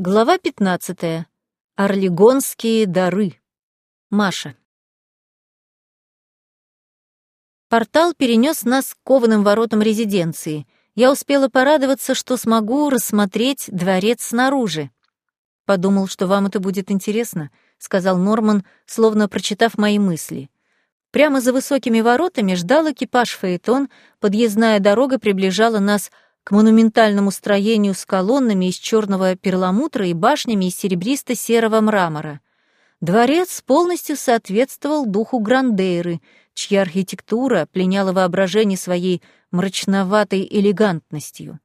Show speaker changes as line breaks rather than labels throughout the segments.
Глава 15. Орлегонские дары. Маша. Портал перенес нас к кованым воротам резиденции. Я успела порадоваться, что смогу рассмотреть дворец снаружи. «Подумал, что вам это будет интересно», — сказал Норман, словно прочитав мои мысли. Прямо за высокими воротами ждал экипаж Фаэтон, подъездная дорога приближала нас к монументальному строению с колоннами из черного перламутра и башнями из серебристо-серого мрамора. Дворец полностью соответствовал духу Грандейры, чья архитектура пленяла воображение своей мрачноватой элегантностью.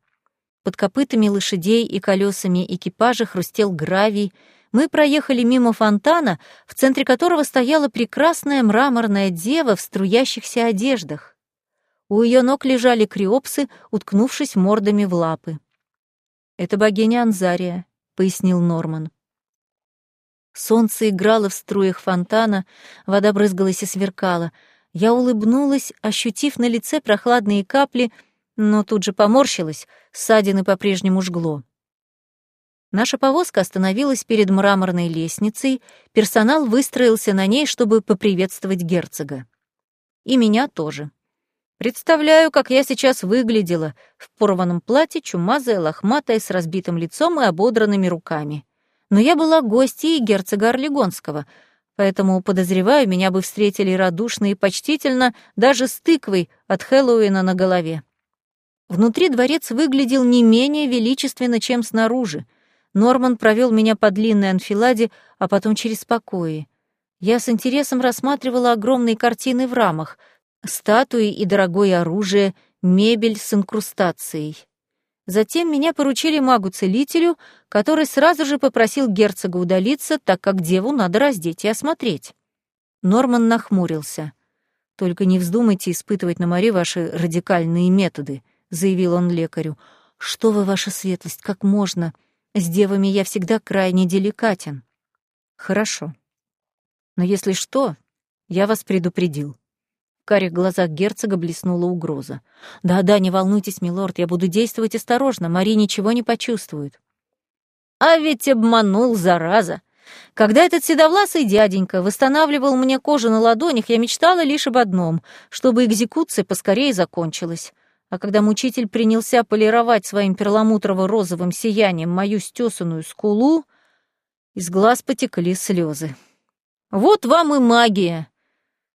Под копытами лошадей и колесами экипажа хрустел гравий, мы проехали мимо фонтана, в центре которого стояла прекрасная мраморная дева в струящихся одеждах. У ее ног лежали криопсы, уткнувшись мордами в лапы. «Это богиня Анзария», — пояснил Норман. Солнце играло в струях фонтана, вода брызгалась и сверкала. Я улыбнулась, ощутив на лице прохладные капли, но тут же поморщилась, ссадины по-прежнему жгло. Наша повозка остановилась перед мраморной лестницей, персонал выстроился на ней, чтобы поприветствовать герцога. И меня тоже. Представляю, как я сейчас выглядела, в порванном платье, чумазая, лохматая, с разбитым лицом и ободранными руками. Но я была гостьей герцога Орлегонского, поэтому, подозреваю, меня бы встретили радушно и почтительно, даже с тыквой от Хэллоуина на голове. Внутри дворец выглядел не менее величественно, чем снаружи. Норман провел меня по длинной анфиладе, а потом через покои. Я с интересом рассматривала огромные картины в рамах — статуи и дорогое оружие, мебель с инкрустацией. Затем меня поручили магу-целителю, который сразу же попросил герцога удалиться, так как деву надо раздеть и осмотреть. Норман нахмурился. «Только не вздумайте испытывать на море ваши радикальные методы», — заявил он лекарю. «Что вы, ваша светлость, как можно? С девами я всегда крайне деликатен». «Хорошо. Но если что, я вас предупредил. В карих глазах герцога блеснула угроза. «Да-да, не волнуйтесь, милорд, я буду действовать осторожно, Мари ничего не почувствует». «А ведь обманул, зараза!» Когда этот седовласый дяденька восстанавливал мне кожу на ладонях, я мечтала лишь об одном, чтобы экзекуция поскорее закончилась. А когда мучитель принялся полировать своим перламутрово-розовым сиянием мою стесанную скулу, из глаз потекли слезы. «Вот вам и магия!»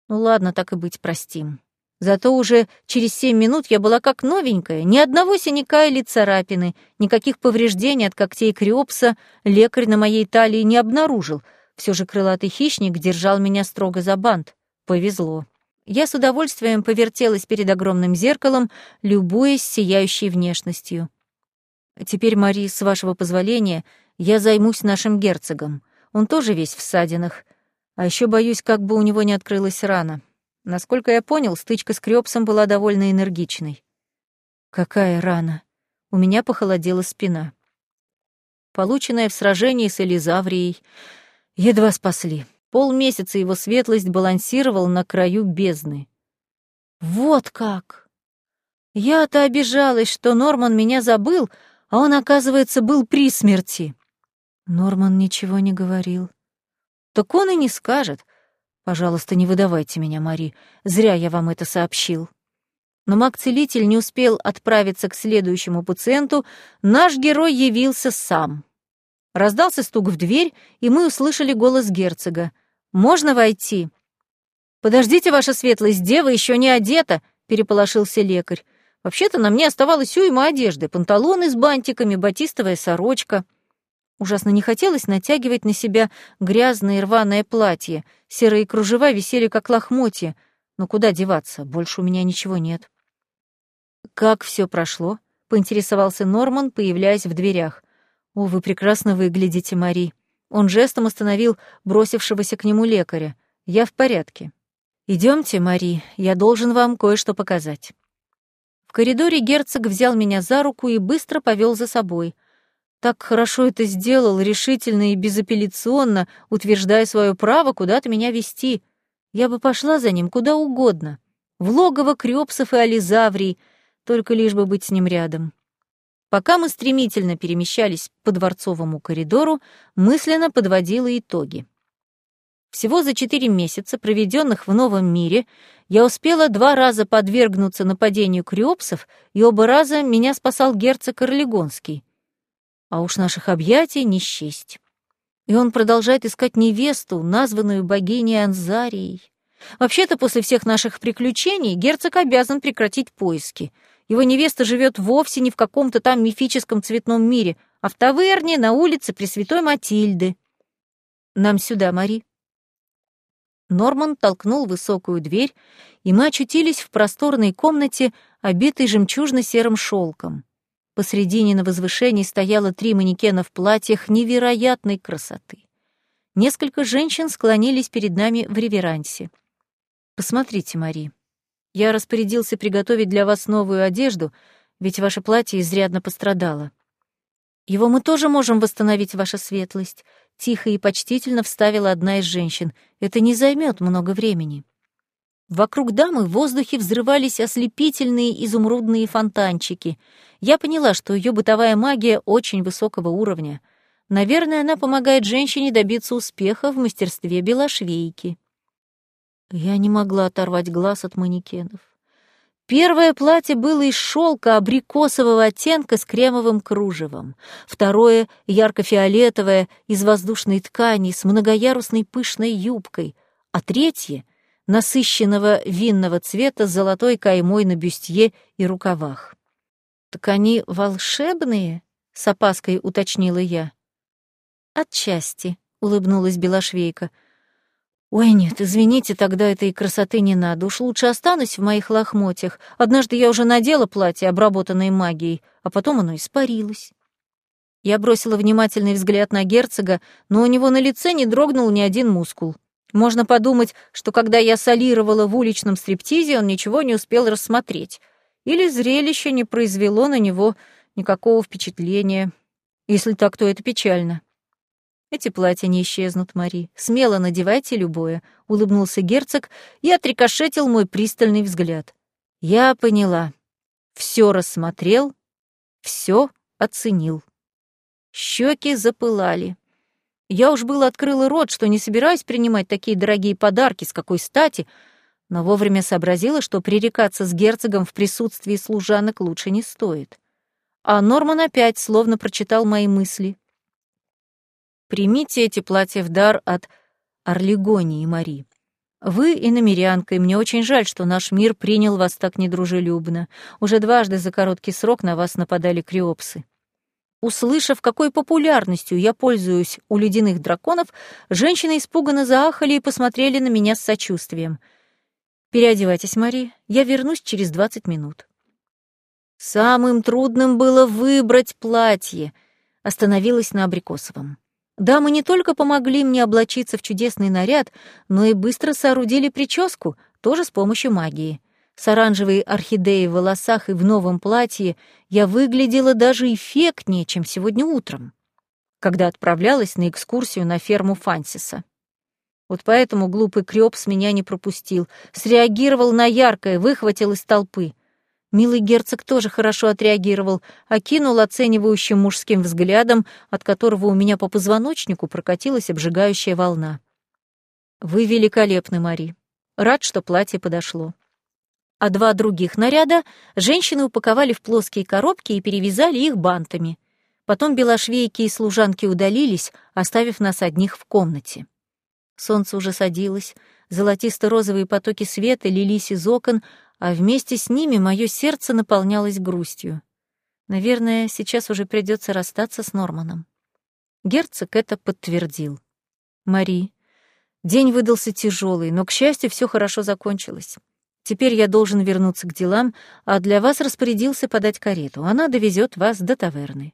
Ну ладно, так и быть, простим. Зато уже через семь минут я была как новенькая, ни одного синяка или царапины, никаких повреждений от когтей криопса лекарь на моей талии не обнаружил. Все же крылатый хищник держал меня строго за бант. Повезло. Я с удовольствием повертелась перед огромным зеркалом, любуясь сияющей внешностью. Теперь, Мари, с вашего позволения, я займусь нашим герцогом. Он тоже весь в ссадинах. А еще боюсь, как бы у него не открылась рана. Насколько я понял, стычка с Крёпсом была довольно энергичной. Какая рана? У меня похолодела спина. Полученная в сражении с Элизаврией, едва спасли. Полмесяца его светлость балансировал на краю бездны. Вот как! Я-то обижалась, что Норман меня забыл, а он, оказывается, был при смерти. Норман ничего не говорил. Так он и не скажет. Пожалуйста, не выдавайте меня, Мари. Зря я вам это сообщил. Но маг-целитель не успел отправиться к следующему пациенту, наш герой явился сам. Раздался стук в дверь, и мы услышали голос герцога. «Можно войти?» «Подождите, ваша светлость, дева еще не одета», — переполошился лекарь. «Вообще-то на мне оставалось уйма одежды, панталоны с бантиками, батистовая сорочка». Ужасно не хотелось натягивать на себя грязное рваное платье. Серые кружева висели как лохмотья. Но куда деваться? Больше у меня ничего нет. «Как все прошло?» — поинтересовался Норман, появляясь в дверях. «О, вы прекрасно выглядите, Мари». Он жестом остановил бросившегося к нему лекаря. «Я в порядке. Идемте, Мари, я должен вам кое-что показать». В коридоре герцог взял меня за руку и быстро повел за собой — так хорошо это сделал, решительно и безапелляционно, утверждая свое право куда-то меня вести. Я бы пошла за ним куда угодно. В логово Крёпсов и Ализаврий, только лишь бы быть с ним рядом. Пока мы стремительно перемещались по дворцовому коридору, мысленно подводила итоги. Всего за четыре месяца, проведенных в новом мире, я успела два раза подвергнуться нападению криопсов, и оба раза меня спасал герцог Орлегонский. А уж наших объятий не счесть. И он продолжает искать невесту, названную богиней Анзарией. Вообще-то, после всех наших приключений, герцог обязан прекратить поиски. Его невеста живет вовсе не в каком-то там мифическом цветном мире, а в таверне на улице Пресвятой Матильды. Нам сюда, Мари. Норман толкнул высокую дверь, и мы очутились в просторной комнате, обитой жемчужно-серым шелком. Посредине на возвышении стояло три манекена в платьях невероятной красоты. Несколько женщин склонились перед нами в реверансе. «Посмотрите, Мари, я распорядился приготовить для вас новую одежду, ведь ваше платье изрядно пострадало. Его мы тоже можем восстановить, ваша светлость. Тихо и почтительно вставила одна из женщин. Это не займет много времени. Вокруг дамы в воздухе взрывались ослепительные изумрудные фонтанчики. Я поняла, что ее бытовая магия очень высокого уровня. Наверное, она помогает женщине добиться успеха в мастерстве белошвейки. Я не могла оторвать глаз от манекенов. Первое платье было из шелка абрикосового оттенка с кремовым кружевом. Второе — ярко-фиолетовое, из воздушной ткани с многоярусной пышной юбкой. А третье — насыщенного винного цвета с золотой каймой на бюстье и рукавах. «Так они волшебные?» — с опаской уточнила я. «Отчасти», — улыбнулась Белошвейка, — «Ой, нет, извините, тогда этой красоты не надо. Уж лучше останусь в моих лохмотьях. Однажды я уже надела платье, обработанное магией, а потом оно испарилось». Я бросила внимательный взгляд на герцога, но у него на лице не дрогнул ни один мускул. Можно подумать, что когда я солировала в уличном стриптизе, он ничего не успел рассмотреть. Или зрелище не произвело на него никакого впечатления. Если так, то это печально. Эти платья не исчезнут, Мари. Смело надевайте любое, улыбнулся герцог и отрикошетил мой пристальный взгляд. Я поняла. Все рассмотрел, все оценил. Щеки запылали. Я уж было открыла рот, что не собираюсь принимать такие дорогие подарки, с какой стати, но вовремя сообразила, что пререкаться с герцогом в присутствии служанок лучше не стоит. А Норман опять словно прочитал мои мысли. Примите эти платья в дар от Орлегонии и Мари. Вы иномерянка, и мне очень жаль, что наш мир принял вас так недружелюбно. Уже дважды за короткий срок на вас нападали криопсы. Услышав, какой популярностью я пользуюсь у ледяных драконов, женщины испуганно заахали и посмотрели на меня с сочувствием. «Переодевайтесь, Мари, я вернусь через двадцать минут». Самым трудным было выбрать платье. Остановилась на Абрикосовом. Дамы не только помогли мне облачиться в чудесный наряд, но и быстро соорудили прическу, тоже с помощью магии. С оранжевой орхидеей в волосах и в новом платье я выглядела даже эффектнее, чем сегодня утром, когда отправлялась на экскурсию на ферму Фансиса. Вот поэтому глупый Крёпс меня не пропустил, среагировал на яркое, выхватил из толпы — Милый герцог тоже хорошо отреагировал, окинул оценивающим мужским взглядом, от которого у меня по позвоночнику прокатилась обжигающая волна. «Вы великолепны, Мари. Рад, что платье подошло». А два других наряда женщины упаковали в плоские коробки и перевязали их бантами. Потом белошвейки и служанки удалились, оставив нас одних в комнате. Солнце уже садилось, золотисто-розовые потоки света лились из окон, а вместе с ними мое сердце наполнялось грустью. Наверное, сейчас уже придется расстаться с Норманом. Герцог это подтвердил. Мари, день выдался тяжелый, но, к счастью, все хорошо закончилось. Теперь я должен вернуться к делам, а для вас распорядился подать карету. Она довезет вас до таверны.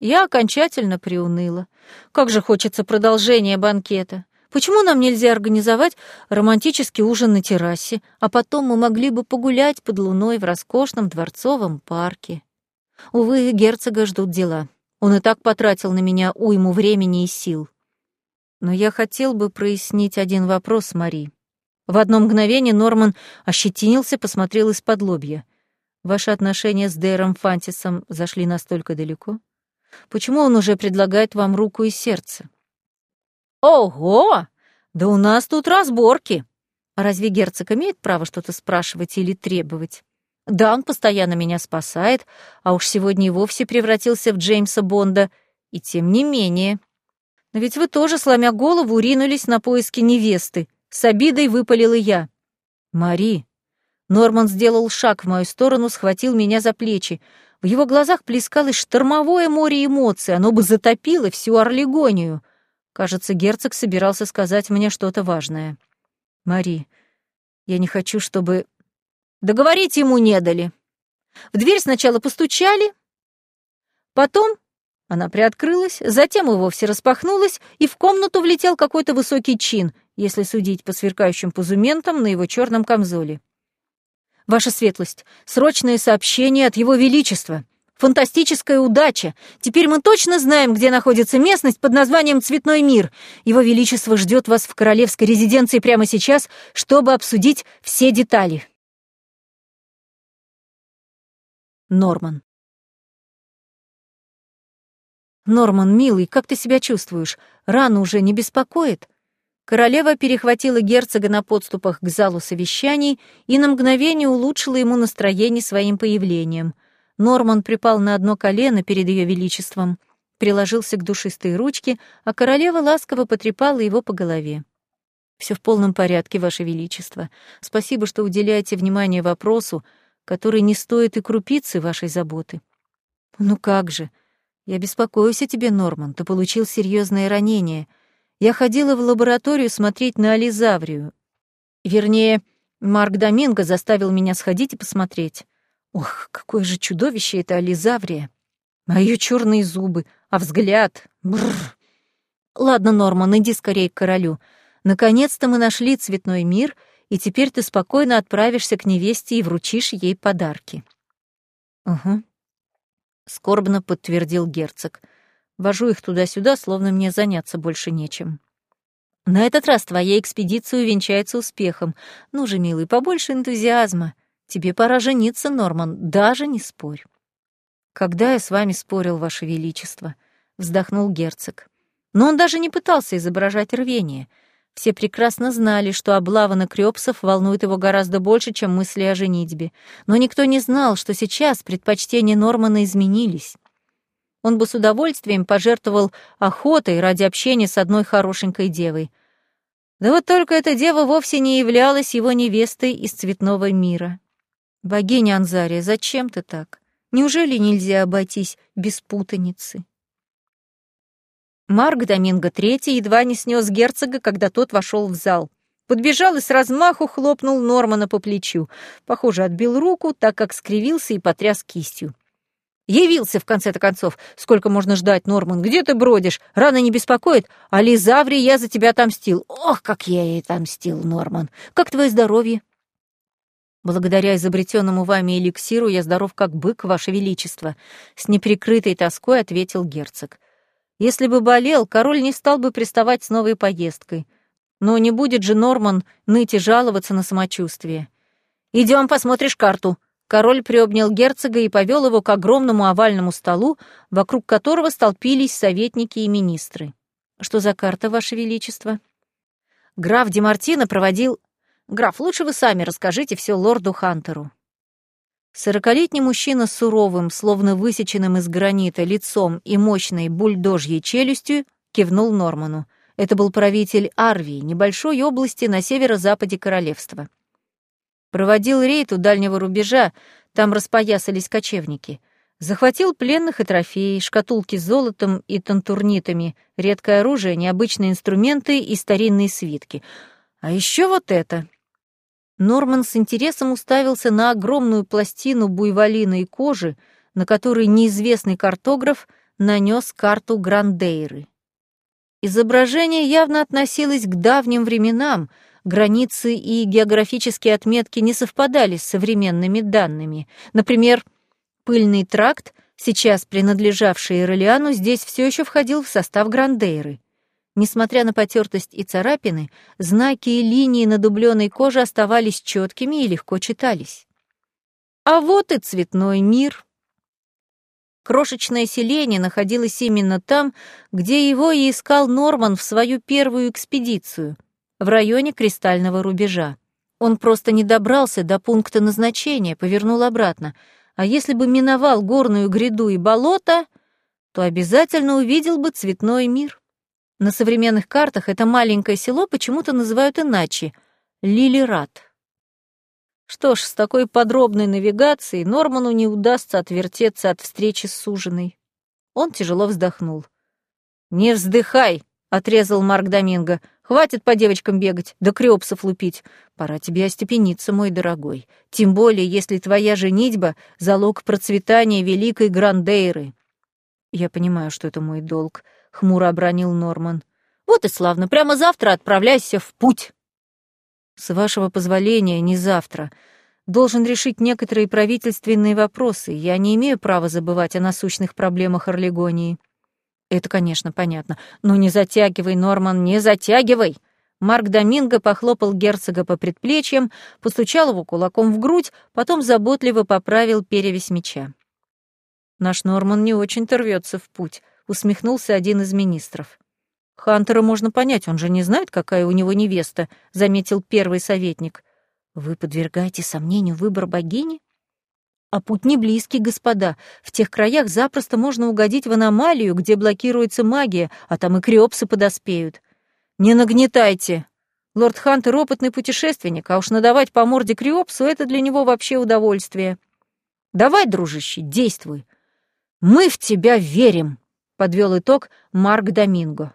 Я окончательно приуныла. Как же хочется продолжения банкета. Почему нам нельзя организовать романтический ужин на террасе, а потом мы могли бы погулять под луной в роскошном дворцовом парке? Увы, герцога ждут дела. Он и так потратил на меня уйму времени и сил. Но я хотел бы прояснить один вопрос, Мари. В одно мгновение Норман ощетинился, посмотрел из-под лобья. Ваши отношения с Дейром Фантисом зашли настолько далеко? Почему он уже предлагает вам руку и сердце? Ого! Да у нас тут разборки. А разве герцог имеет право что-то спрашивать или требовать? Да, он постоянно меня спасает, а уж сегодня и вовсе превратился в Джеймса Бонда, и тем не менее. Но ведь вы тоже, сломя голову, ринулись на поиски невесты. С обидой выпалила я. Мари. Норман сделал шаг в мою сторону, схватил меня за плечи. В его глазах плескалось штормовое море эмоций, оно бы затопило всю Орлегонию. Кажется, герцог собирался сказать мне что-то важное. «Мари, я не хочу, чтобы...» Договорить ему не дали. В дверь сначала постучали, потом она приоткрылась, затем и вовсе распахнулась, и в комнату влетел какой-то высокий чин, если судить по сверкающим пузументам на его черном камзоле. «Ваша светлость, срочное сообщение от Его Величества. Фантастическая удача. Теперь мы точно знаем, где находится местность под названием Цветной мир. Его Величество ждет вас в королевской резиденции прямо сейчас, чтобы обсудить все детали». Норман. «Норман, милый, как ты себя чувствуешь? Рана уже не беспокоит?» Королева перехватила герцога на подступах к залу совещаний и на мгновение улучшила ему настроение своим появлением. Норман припал на одно колено перед ее величеством, приложился к душистой ручке, а королева ласково потрепала его по голове. Все в полном порядке, Ваше Величество. Спасибо, что уделяете внимание вопросу, который не стоит и крупицы вашей заботы. Ну как же, «Я беспокоюсь о тебе, Норман. Ты получил серьезное ранение. Я ходила в лабораторию смотреть на Ализаврию. Вернее, Марк Доминго заставил меня сходить и посмотреть. Ох, какое же чудовище это Ализаврия! А ее черные зубы, а взгляд... Бррр. Ладно, Норман, иди скорее к королю. Наконец-то мы нашли цветной мир, и теперь ты спокойно отправишься к невесте и вручишь ей подарки. Угу. — скорбно подтвердил герцог. «Вожу их туда-сюда, словно мне заняться больше нечем». «На этот раз твоя экспедиция увенчается успехом. Ну же, милый, побольше энтузиазма. Тебе пора жениться, Норман, даже не спорь». «Когда я с вами спорил, Ваше Величество?» — вздохнул герцог. Но он даже не пытался изображать рвение — все прекрасно знали, что облава на Крёпсов волнует его гораздо больше, чем мысли о женитьбе. Но никто не знал, что сейчас предпочтения Нормана изменились. Он бы с удовольствием пожертвовал охотой ради общения с одной хорошенькой девой. Да вот только эта дева вовсе не являлась его невестой из цветного мира. «Богиня Анзария, зачем ты так? Неужели нельзя обойтись без путаницы?» Марк Доминго III едва не снес герцога, когда тот вошел в зал. Подбежал и с размаху хлопнул Нормана по плечу. Похоже, отбил руку, так как скривился и потряс кистью. «Явился, в конце-то концов. Сколько можно ждать, Норман? Где ты бродишь? Рано не беспокоит? А Лизаври я за тебя отомстил. Ох, как я ей отомстил, Норман! Как твое здоровье?» «Благодаря изобретенному вами эликсиру я здоров как бык, ваше величество», — с неприкрытой тоской ответил герцог. Если бы болел, король не стал бы приставать с новой поездкой. Но не будет же Норман ныть и жаловаться на самочувствие. Идем, посмотришь карту». Король приобнял герцога и повел его к огромному овальному столу, вокруг которого столпились советники и министры. «Что за карта, Ваше Величество?» Граф Демартино проводил... «Граф, лучше вы сами расскажите все лорду Хантеру». Сорокалетний мужчина с суровым, словно высеченным из гранита, лицом и мощной бульдожьей челюстью кивнул Норману. Это был правитель Арвии, небольшой области на северо-западе королевства. Проводил рейд у дальнего рубежа, там распоясались кочевники. Захватил пленных и трофеи, шкатулки с золотом и тантурнитами, редкое оружие, необычные инструменты и старинные свитки. А еще вот это — Норман с интересом уставился на огромную пластину буйволиной кожи, на которой неизвестный картограф нанес карту Грандейры. Изображение явно относилось к давним временам, границы и географические отметки не совпадали с современными данными. Например, пыльный тракт, сейчас принадлежавший Иролиану, здесь все еще входил в состав Грандейры. Несмотря на потертость и царапины, знаки и линии на дубленой коже оставались четкими и легко читались. А вот и цветной мир. Крошечное селение находилось именно там, где его и искал Норман в свою первую экспедицию, в районе Кристального рубежа. Он просто не добрался до пункта назначения, повернул обратно. А если бы миновал горную гряду и болото, то обязательно увидел бы цветной мир. На современных картах это маленькое село почему-то называют иначе — Лилират. Что ж, с такой подробной навигацией Норману не удастся отвертеться от встречи с суженой. Он тяжело вздохнул. «Не вздыхай!» — отрезал Марк Доминго. «Хватит по девочкам бегать, да крёпсов лупить. Пора тебе остепениться, мой дорогой. Тем более, если твоя женитьба — залог процветания великой Грандейры». «Я понимаю, что это мой долг», — хмуро обронил Норман. «Вот и славно, прямо завтра отправляйся в путь». С вашего позволения, не завтра. Должен решить некоторые правительственные вопросы. Я не имею права забывать о насущных проблемах Орлегонии. Это, конечно, понятно. Но не затягивай, Норман, не затягивай. Марк Доминго похлопал герцога по предплечьям, постучал его кулаком в грудь, потом заботливо поправил перевязь меча. Наш Норман не очень-то рвется в путь, усмехнулся один из министров. «Хантера можно понять, он же не знает, какая у него невеста», — заметил первый советник. «Вы подвергаете сомнению выбор богини?» «А путь не близкий, господа. В тех краях запросто можно угодить в аномалию, где блокируется магия, а там и криопсы подоспеют. Не нагнетайте. Лорд Хантер — опытный путешественник, а уж надавать по морде криопсу — это для него вообще удовольствие. Давай, дружище, действуй. Мы в тебя верим», — подвел итог Марк Доминго.